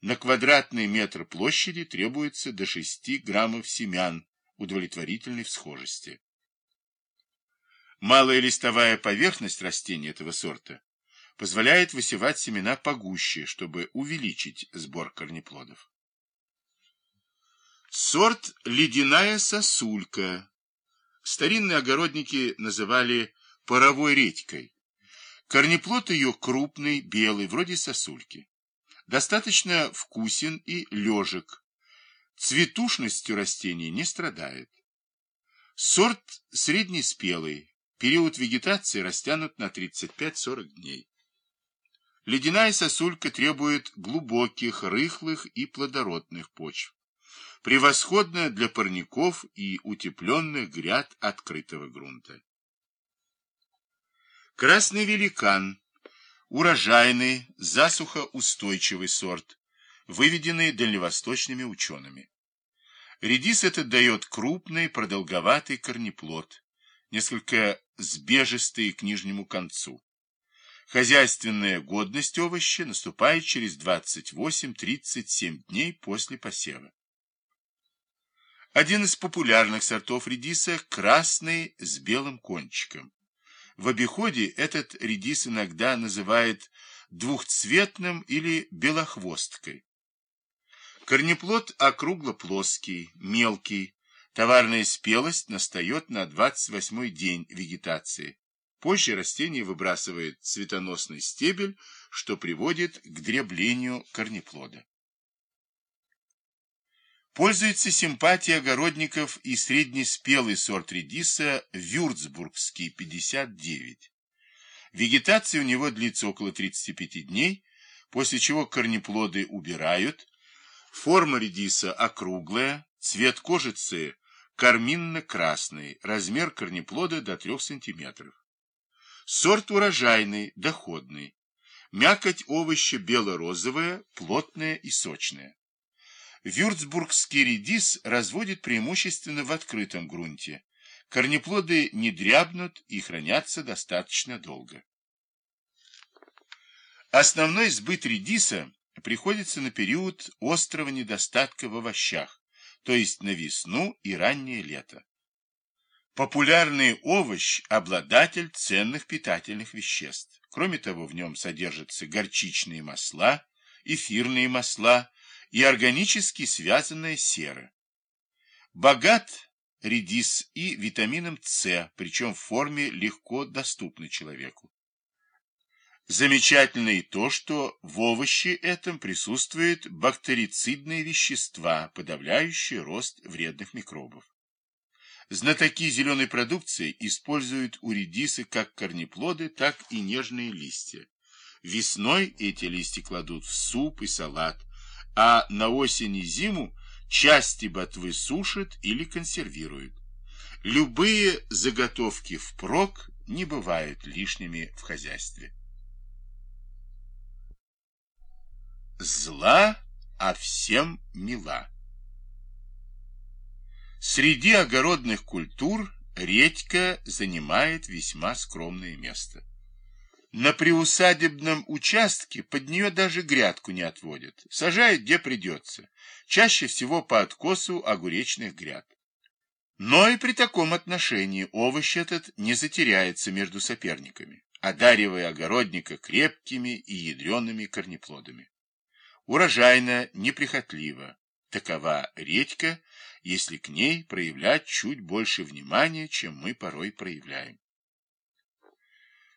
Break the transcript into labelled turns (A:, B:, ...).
A: На квадратный метр площади требуется до 6 граммов семян удовлетворительной всхожести. Малая листовая поверхность растений этого сорта позволяет высевать семена погуще, чтобы увеличить сбор корнеплодов. Сорт ледяная сосулька. Старинные огородники называли паровой редькой. Корнеплод ее крупный, белый, вроде сосульки. Достаточно вкусен и лежек. Цветушностью растений не страдает. Сорт среднеспелый. Период вегетации растянут на 35-40 дней. Ледяная сосулька требует глубоких, рыхлых и плодородных почв. Превосходная для парников и утепленных гряд открытого грунта. Красный великан. Урожайный, засухоустойчивый сорт, выведенный дальневосточными учеными. Редис этот дает крупный, продолговатый корнеплод, несколько сбежистый к нижнему концу. Хозяйственная годность овоща наступает через 28-37 дней после посева. Один из популярных сортов редиса – красный с белым кончиком. В обиходе этот редис иногда называют двухцветным или белохвосткой. Корнеплод округло-плоский, мелкий. Товарная спелость настает на 28-й день вегетации. Позже растение выбрасывает цветоносный стебель, что приводит к дреблению корнеплода. Пользуется симпатией огородников и среднеспелый сорт редиса Вюрцбургский 59. Вегетация у него длится около 35 дней, после чего корнеплоды убирают. Форма редиса округлая, цвет кожицы карминно-красный, размер корнеплода до 3 см. Сорт урожайный, доходный. Мякоть овоща бело-розовая, плотная и сочная. Вюрцбургский редис разводит преимущественно в открытом грунте. Корнеплоды не дрябнут и хранятся достаточно долго. Основной сбыт редиса приходится на период острого недостатка в овощах, то есть на весну и раннее лето. Популярный овощ – обладатель ценных питательных веществ. Кроме того, в нем содержатся горчичные масла, эфирные масла и органически связанная сера. Богат редис и витамином С, причем в форме легко доступной человеку. Замечательно и то, что в овоще этом присутствуют бактерицидные вещества, подавляющие рост вредных микробов. Знатоки зеленой продукции используют у редисы как корнеплоды, так и нежные листья. Весной эти листья кладут в суп и салат, а на осень и зиму части ботвы сушат или консервируют. Любые заготовки впрок не бывают лишними в хозяйстве. Зла, а всем мила. Среди огородных культур редька занимает весьма скромное место. На приусадебном участке под нее даже грядку не отводят. Сажают где придется. Чаще всего по откосу огуречных гряд. Но и при таком отношении овощ этот не затеряется между соперниками, одаривая огородника крепкими и ядреными корнеплодами. Урожайно, неприхотливо. Такова редька, если к ней проявлять чуть больше внимания, чем мы порой проявляем.